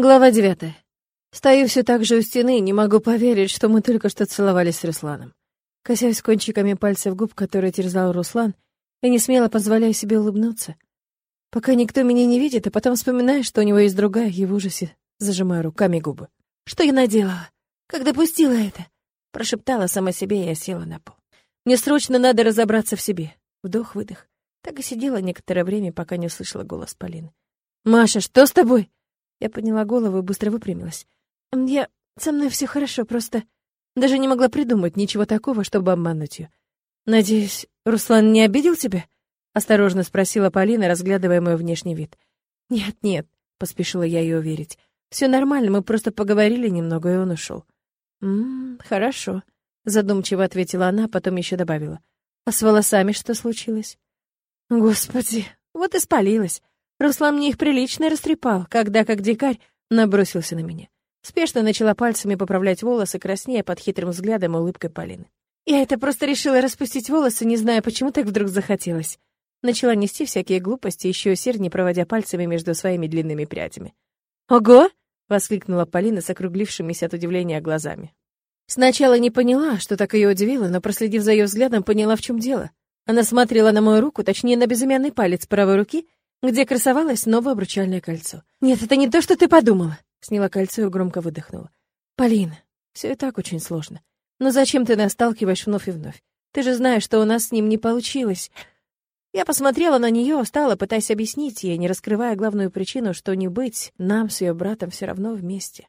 Глава девятая. Стою все так же у стены, не могу поверить, что мы только что целовались с Русланом. Косясь кончиками пальцев губ, которые терзал Руслан, я не смело позволяю себе улыбнуться. Пока никто меня не видит, а потом вспоминаю, что у него есть другая, и в ужасе зажимаю руками губы. Что я наделала? Как допустила это? Прошептала сама себе, и я села на пол. Мне срочно надо разобраться в себе. Вдох-выдох. Так и сидела некоторое время, пока не услышала голос Полины. «Маша, что с тобой?» Я подняла голову и быстро выпрямилась. «Я... Со мной все хорошо, просто... Даже не могла придумать ничего такого, чтобы обмануть ее. Надеюсь, Руслан не обидел тебя?» Осторожно спросила Полина, разглядывая мой внешний вид. «Нет, нет», — поспешила я ее уверить. «Все нормально, мы просто поговорили немного, и он ушел». «Ммм, хорошо», — задумчиво ответила она, потом еще добавила. «А с волосами что случилось?» «Господи, вот и спалилась. Руслан мне их прилично растрепал, когда, как дикарь, набросился на меня. Спешно начала пальцами поправлять волосы, краснея под хитрым взглядом и улыбкой Полины. Я это просто решила распустить волосы, не зная, почему так вдруг захотелось. Начала нести всякие глупости, еще усерднее проводя пальцами между своими длинными прядями. «Ого!» — воскликнула Полина с округлившимися от удивления глазами. Сначала не поняла, что так ее удивило, но, проследив за ее взглядом, поняла, в чем дело. Она смотрела на мою руку, точнее, на безымянный палец правой руки, где красовалось новое обручальное кольцо. «Нет, это не то, что ты подумала!» Сняла кольцо и громко выдохнула. «Полина, все и так очень сложно. Но зачем ты нас сталкиваешь вновь и вновь? Ты же знаешь, что у нас с ним не получилось». Я посмотрела на нее, стала, пытаясь объяснить ей, не раскрывая главную причину, что не быть нам с ее братом все равно вместе.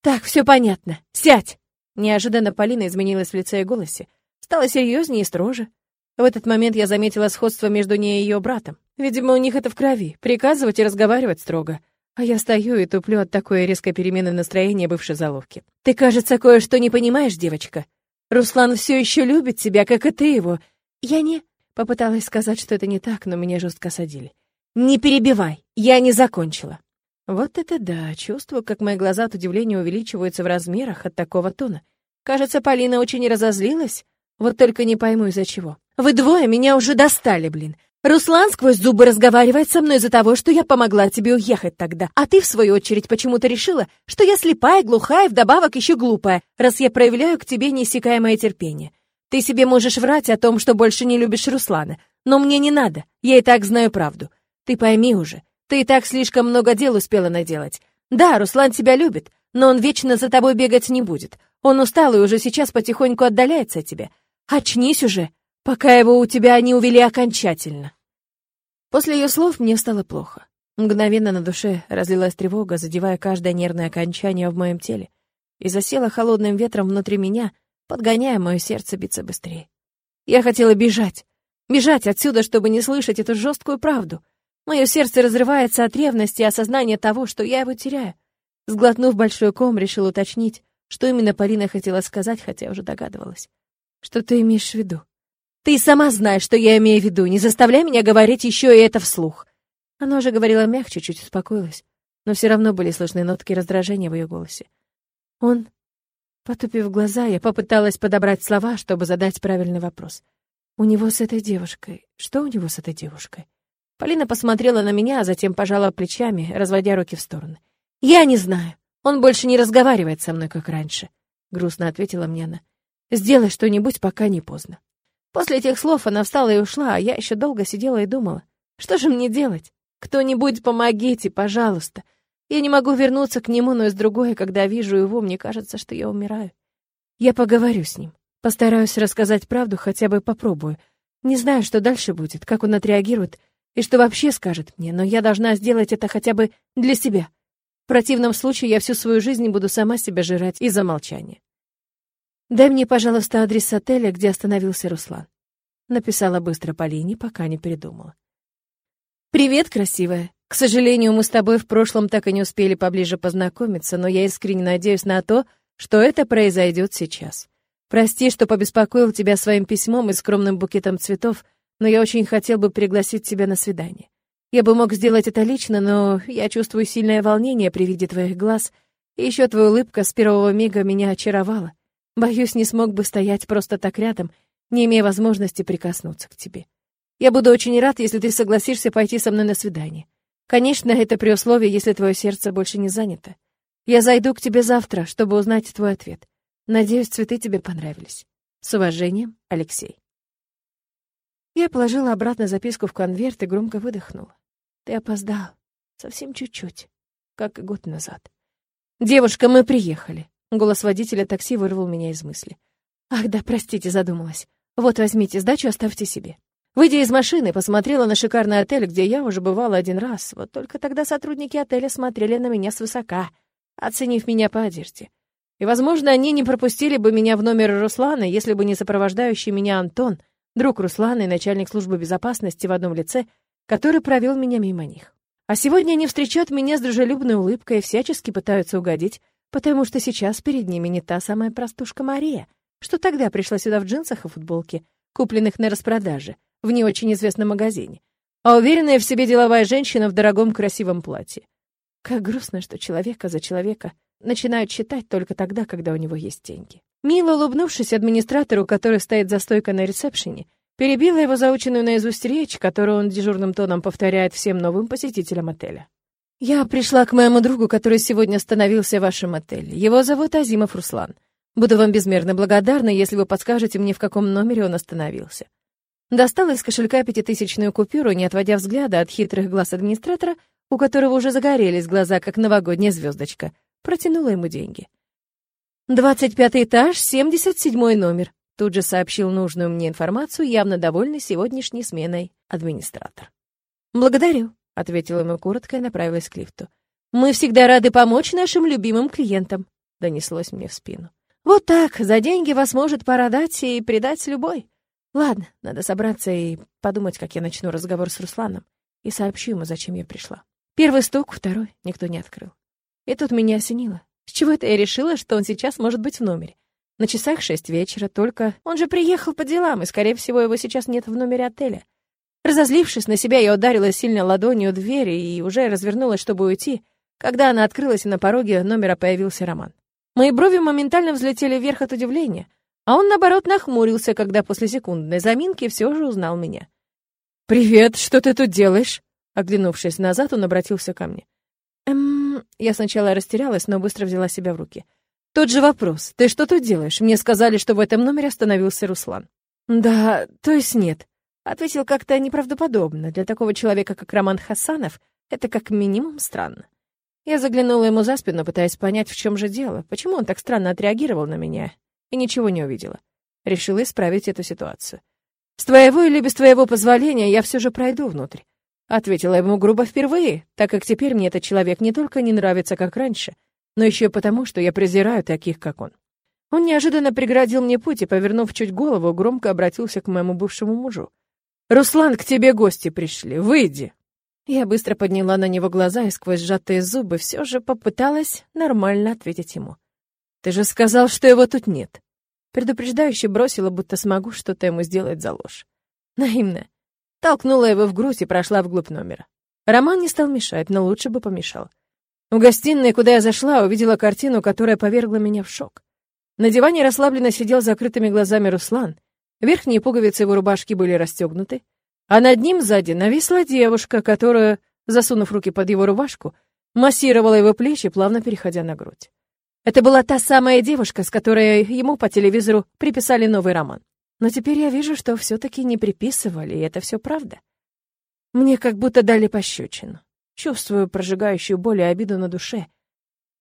«Так, все понятно. Сядь!» Неожиданно Полина изменилась в лице и голосе. Стала серьезнее и строже. В этот момент я заметила сходство между ней и ее братом. Видимо, у них это в крови, приказывать и разговаривать строго. А я стою и туплю от такой резкой перемены настроения бывшей заловки. Ты, кажется, кое-что не понимаешь, девочка. Руслан все еще любит тебя, как и ты его. Я не... Попыталась сказать, что это не так, но меня жестко осадили. Не перебивай, я не закончила. Вот это да, чувствую, как мои глаза от удивления увеличиваются в размерах от такого тона. Кажется, Полина очень разозлилась. Вот только не пойму из-за чего. Вы двое меня уже достали, блин. Руслан сквозь зубы разговаривает со мной из-за того, что я помогла тебе уехать тогда. А ты, в свою очередь, почему-то решила, что я слепая, глухая, вдобавок еще глупая, раз я проявляю к тебе неиссякаемое терпение. Ты себе можешь врать о том, что больше не любишь Руслана. Но мне не надо, я и так знаю правду. Ты пойми уже, ты и так слишком много дел успела наделать. Да, Руслан тебя любит, но он вечно за тобой бегать не будет. Он устал и уже сейчас потихоньку отдаляется от тебя. Очнись уже, пока его у тебя не увели окончательно. После ее слов мне стало плохо. Мгновенно на душе разлилась тревога, задевая каждое нервное окончание в моем теле, и засела холодным ветром внутри меня, подгоняя мое сердце биться быстрее. Я хотела бежать, бежать отсюда, чтобы не слышать эту жесткую правду. Мое сердце разрывается от ревности и осознания того, что я его теряю. Сглотнув большой ком, решил уточнить, что именно Полина хотела сказать, хотя уже догадывалась. Что ты имеешь в виду? Ты сама знаешь, что я имею в виду. Не заставляй меня говорить еще и это вслух. Она уже говорила мягче, чуть успокоилась, но все равно были слышны нотки раздражения в ее голосе. Он, потупив глаза, я попыталась подобрать слова, чтобы задать правильный вопрос. У него с этой девушкой. Что у него с этой девушкой? Полина посмотрела на меня, а затем пожала плечами, разводя руки в стороны. Я не знаю. Он больше не разговаривает со мной, как раньше, грустно ответила мне она. Сделай что-нибудь, пока не поздно. После этих слов она встала и ушла, а я еще долго сидела и думала, что же мне делать? Кто-нибудь помогите, пожалуйста. Я не могу вернуться к нему, но из другой, когда вижу его, мне кажется, что я умираю. Я поговорю с ним. Постараюсь рассказать правду, хотя бы попробую. Не знаю, что дальше будет, как он отреагирует и что вообще скажет мне, но я должна сделать это хотя бы для себя. В противном случае я всю свою жизнь буду сама себя жрать из-за молчания. «Дай мне, пожалуйста, адрес отеля, где остановился Руслан». Написала быстро Полине, пока не передумала. «Привет, красивая. К сожалению, мы с тобой в прошлом так и не успели поближе познакомиться, но я искренне надеюсь на то, что это произойдет сейчас. Прости, что побеспокоил тебя своим письмом и скромным букетом цветов, но я очень хотел бы пригласить тебя на свидание. Я бы мог сделать это лично, но я чувствую сильное волнение при виде твоих глаз, и еще твоя улыбка с первого мига меня очаровала. Боюсь, не смог бы стоять просто так рядом, не имея возможности прикоснуться к тебе. Я буду очень рад, если ты согласишься пойти со мной на свидание. Конечно, это при условии, если твое сердце больше не занято. Я зайду к тебе завтра, чтобы узнать твой ответ. Надеюсь, цветы тебе понравились. С уважением, Алексей. Я положила обратно записку в конверт и громко выдохнула. Ты опоздал. Совсем чуть-чуть. Как и год назад. «Девушка, мы приехали!» Голос водителя такси вырвал меня из мысли. «Ах да, простите, задумалась. Вот возьмите сдачу, оставьте себе». Выйдя из машины, посмотрела на шикарный отель, где я уже бывала один раз. Вот только тогда сотрудники отеля смотрели на меня свысока, оценив меня по одежде. И, возможно, они не пропустили бы меня в номер Руслана, если бы не сопровождающий меня Антон, друг Руслана и начальник службы безопасности в одном лице, который провел меня мимо них. А сегодня они встречают меня с дружелюбной улыбкой и всячески пытаются угодить, потому что сейчас перед ними не та самая простушка Мария, что тогда пришла сюда в джинсах и футболке, купленных на распродаже, в не очень известном магазине, а уверенная в себе деловая женщина в дорогом красивом платье. Как грустно, что человека за человека начинают считать только тогда, когда у него есть деньги. Мило улыбнувшись администратору, который стоит за стойкой на ресепшене, перебила его заученную наизусть речь, которую он дежурным тоном повторяет всем новым посетителям отеля. «Я пришла к моему другу, который сегодня остановился в вашем отеле. Его зовут Азимов Руслан. Буду вам безмерно благодарна, если вы подскажете мне, в каком номере он остановился. Достала из кошелька пятитысячную купюру, не отводя взгляда от хитрых глаз администратора, у которого уже загорелись глаза, как новогодняя звездочка. Протянула ему деньги. «Двадцать пятый этаж, семьдесят седьмой номер», тут же сообщил нужную мне информацию, явно довольный сегодняшней сменой администратор. «Благодарю», — ответила ему коротко и направилась к лифту. «Мы всегда рады помочь нашим любимым клиентам», — донеслось мне в спину. «Вот так, за деньги вас может порадать и предать любой. Ладно, надо собраться и подумать, как я начну разговор с Русланом, и сообщу ему, зачем я пришла. Первый стук, второй, никто не открыл. И тут меня осенило. С чего это я решила, что он сейчас может быть в номере? На часах шесть вечера, только он же приехал по делам, и, скорее всего, его сейчас нет в номере отеля. Разозлившись на себя, я ударила сильно ладонью в дверь и уже развернулась, чтобы уйти, когда она открылась, и на пороге номера появился Роман. Мои брови моментально взлетели вверх от удивления — а он, наоборот, нахмурился, когда после секундной заминки все же узнал меня. «Привет, что ты тут делаешь?» Оглянувшись назад, он обратился ко мне. «Эм...» Я сначала растерялась, но быстро взяла себя в руки. «Тот же вопрос. Ты что тут делаешь? Мне сказали, что в этом номере остановился Руслан». «Да, то есть нет». Ответил как-то неправдоподобно. Для такого человека, как Роман Хасанов, это как минимум странно. Я заглянула ему за спину, пытаясь понять, в чем же дело, почему он так странно отреагировал на меня, и ничего не увидела. Решила исправить эту ситуацию. «С твоего или без твоего позволения я все же пройду внутрь», — ответила ему грубо впервые, так как теперь мне этот человек не только не нравится, как раньше, но еще и потому, что я презираю таких, как он. Он неожиданно преградил мне путь и, повернув чуть голову, громко обратился к моему бывшему мужу. «Руслан, к тебе гости пришли. Выйди!» Я быстро подняла на него глаза и сквозь сжатые зубы все же попыталась нормально ответить ему. «Ты же сказал, что его тут нет!» Предупреждающе бросила, будто смогу что-то ему сделать за ложь. Наивно. Толкнула его в грудь и прошла вглубь номера. Роман не стал мешать, но лучше бы помешал. В гостиной, куда я зашла, увидела картину, которая повергла меня в шок. На диване расслабленно сидел с закрытыми глазами Руслан. Верхние пуговицы его рубашки были расстегнуты, а над ним сзади нависла девушка, которая, засунув руки под его рубашку, массировала его плечи, плавно переходя на грудь. Это была та самая девушка, с которой ему по телевизору приписали новый роман. Но теперь я вижу, что все-таки не приписывали, и это все правда. Мне как будто дали пощечину. Чувствую прожигающую боль и обиду на душе.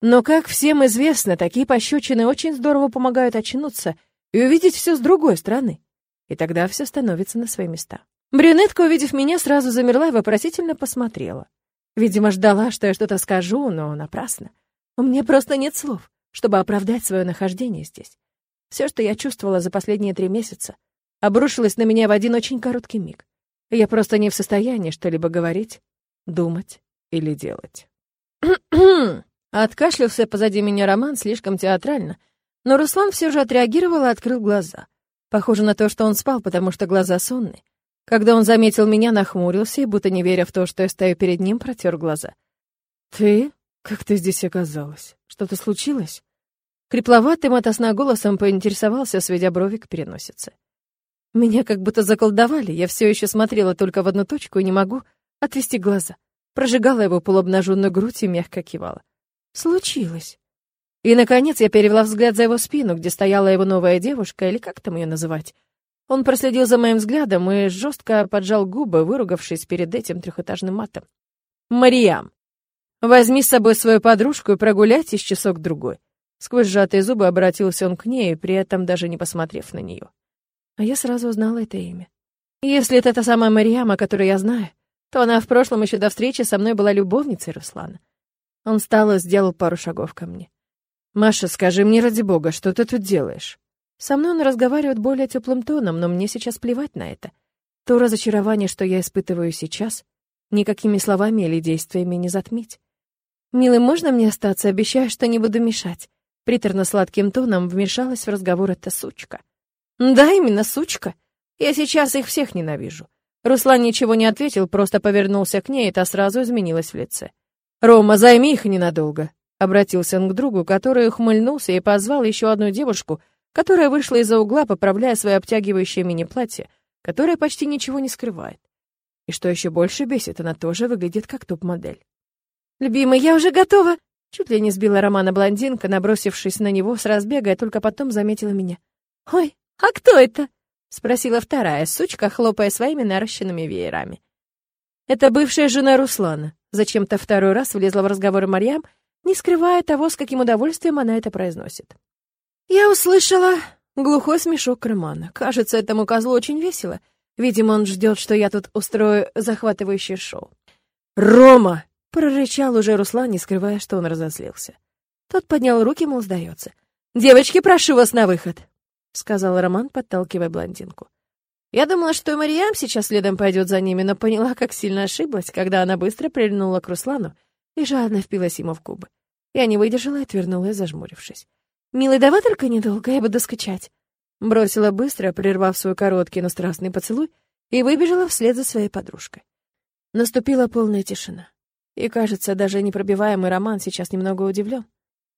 Но, как всем известно, такие пощечины очень здорово помогают очнуться и увидеть все с другой стороны. И тогда все становится на свои места. Брюнетка, увидев меня, сразу замерла и вопросительно посмотрела. Видимо, ждала, что я что-то скажу, но напрасно. У меня просто нет слов, чтобы оправдать свое нахождение здесь. Все, что я чувствовала за последние три месяца, обрушилось на меня в один очень короткий миг. Я просто не в состоянии что-либо говорить, думать или делать. Откашлялся позади меня Роман слишком театрально, но Руслан все же отреагировал и открыл глаза. Похоже на то, что он спал, потому что глаза сонные. Когда он заметил меня, нахмурился и, будто не веря в то, что я стою перед ним, протер глаза. «Ты?» «Как ты здесь оказалась? Что-то случилось?» Крепловатым от сна голосом поинтересовался, сведя брови к переносице. Меня как будто заколдовали, я все еще смотрела только в одну точку и не могу отвести глаза. прожигала его полуобнаженную грудь и мягко кивала. Случилось. И, наконец, я перевела взгляд за его спину, где стояла его новая девушка, или как там ее называть. Он проследил за моим взглядом и жестко поджал губы, выругавшись перед этим трехэтажным матом. «Мариам, возьми с собой свою подружку и прогуляйтесь часок-другой». Сквозь сжатые зубы обратился он к ней, при этом даже не посмотрев на нее. А я сразу узнала это имя. Если это та самая Мариама, которую я знаю, то она в прошлом еще до встречи со мной была любовницей Руслана. Он встал и сделал пару шагов ко мне. «Маша, скажи мне ради бога, что ты тут делаешь?» Со мной он разговаривает более теплым тоном, но мне сейчас плевать на это. То разочарование, что я испытываю сейчас, никакими словами или действиями не затмить. «Милый, можно мне остаться? Обещаю, что не буду мешать». Приторно-сладким тоном вмешалась в разговор эта сучка. «Да, именно сучка. Я сейчас их всех ненавижу». Руслан ничего не ответил, просто повернулся к ней, и та сразу изменилась в лице. «Рома, займи их ненадолго», Обратился он к другу, который ухмыльнулся и позвал еще одну девушку, которая вышла из-за угла, поправляя свое обтягивающее мини-платье, которое почти ничего не скрывает. И что еще больше бесит, она тоже выглядит как топ-модель. «Любимый, я уже готова!» Чуть ли не сбила Романа блондинка, набросившись на него с разбега, и только потом заметила меня. «Ой, а кто это?» — спросила вторая сучка, хлопая своими наращенными веерами. «Это бывшая жена Руслана». Зачем-то второй раз влезла в разговор Марьям — не скрывая того, с каким удовольствием она это произносит. Я услышала глухой смешок Романа. Кажется, этому козлу очень весело. Видимо, он ждет, что я тут устрою захватывающее шоу. «Рома!» — прорычал уже Руслан, не скрывая, что он разозлился. Тот поднял руки, мол, сдается. «Девочки, прошу вас на выход!» — сказал Роман, подталкивая блондинку. Я думала, что Мариам сейчас следом пойдет за ними, но поняла, как сильно ошиблась, когда она быстро прильнула к Руслану и жадно впилась ему в губы. Я не выдержала и отвернулась, зажмурившись. «Милый, давай только недолго, я буду скучать». Бросила быстро, прервав свой короткий, но страстный поцелуй, и выбежала вслед за своей подружкой. Наступила полная тишина. И, кажется, даже непробиваемый Роман сейчас немного удивлен.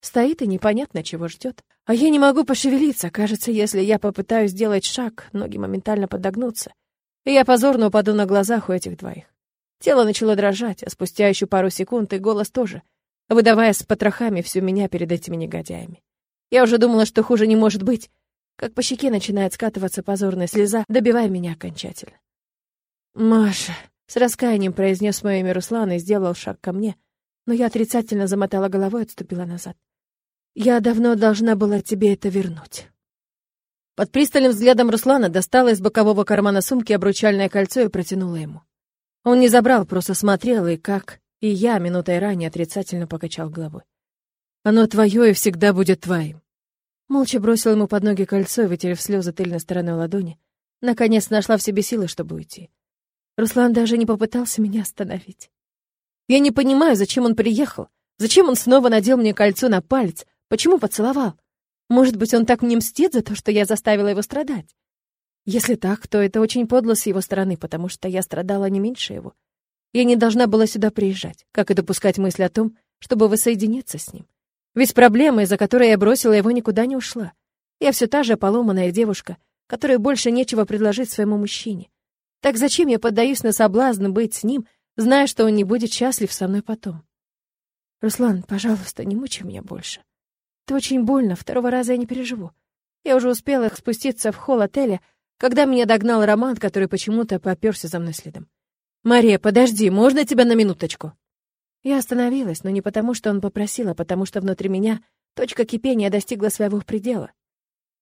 Стоит и непонятно, чего ждет. А я не могу пошевелиться. Кажется, если я попытаюсь сделать шаг, ноги моментально подогнутся. И я позорно упаду на глазах у этих двоих. Тело начало дрожать, а спустя еще пару секунд и голос тоже, выдавая с потрохами всю меня перед этими негодяями. Я уже думала, что хуже не может быть, как по щеке начинает скатываться позорная слеза, добивая меня окончательно. «Маша», — с раскаянием произнес мое имя Руслан и сделал шаг ко мне, но я отрицательно замотала головой и отступила назад. «Я давно должна была тебе это вернуть». Под пристальным взглядом Руслана достала из бокового кармана сумки обручальное кольцо и протянула ему. Он не забрал, просто смотрел, и как и я минутой ранее отрицательно покачал головой. «Оно твое и всегда будет твоим». Молча бросил ему под ноги кольцо, вытерев слезы тыльной стороной ладони. Наконец нашла в себе силы, чтобы уйти. Руслан даже не попытался меня остановить. Я не понимаю, зачем он приехал. Зачем он снова надел мне кольцо на палец? Почему поцеловал? Может быть, он так мне мстит за то, что я заставила его страдать? Если так, то это очень подло с его стороны, потому что я страдала не меньше его. Я не должна была сюда приезжать, как и допускать мысли о том, чтобы воссоединиться с ним. Ведь проблема, из-за которой я бросила его, никуда не ушла. Я все та же поломанная девушка, которой больше нечего предложить своему мужчине. Так зачем я поддаюсь на соблазн быть с ним, зная, что он не будет счастлив со мной потом? Руслан, пожалуйста, не мучай меня больше. Это очень больно, второго раза я не переживу. Я уже успела спуститься в холл отеля, когда меня догнал Роман, который почему-то попёрся за мной следом. «Мария, подожди, можно тебя на минуточку?» Я остановилась, но не потому, что он попросил, а потому что внутри меня точка кипения достигла своего предела.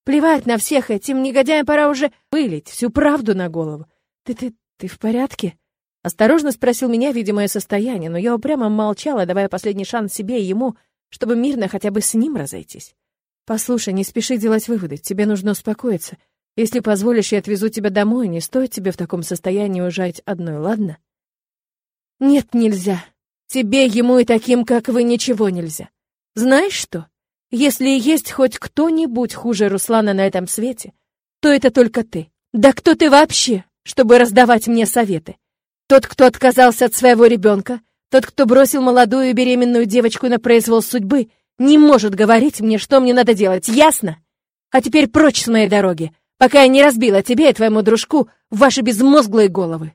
Плевать на всех этим негодяям, пора уже вылить всю правду на голову. «Ты, ты, ты в порядке?» Осторожно спросил меня, видимое состояние, но я упрямо молчала, давая последний шанс себе и ему, чтобы мирно хотя бы с ним разойтись. «Послушай, не спеши делать выводы, тебе нужно успокоиться. Если позволишь, я отвезу тебя домой, не стоит тебе в таком состоянии уезжать одной, ладно? Нет, нельзя. Тебе, ему и таким, как вы, ничего нельзя. Знаешь что? Если есть хоть кто-нибудь хуже Руслана на этом свете, то это только ты. Да кто ты вообще, чтобы раздавать мне советы? Тот, кто отказался от своего ребенка, тот, кто бросил молодую беременную девочку на произвол судьбы, не может говорить мне, что мне надо делать, ясно? А теперь прочь с моей дороги, пока я не разбила тебе и твоему дружку ваши безмозглые головы.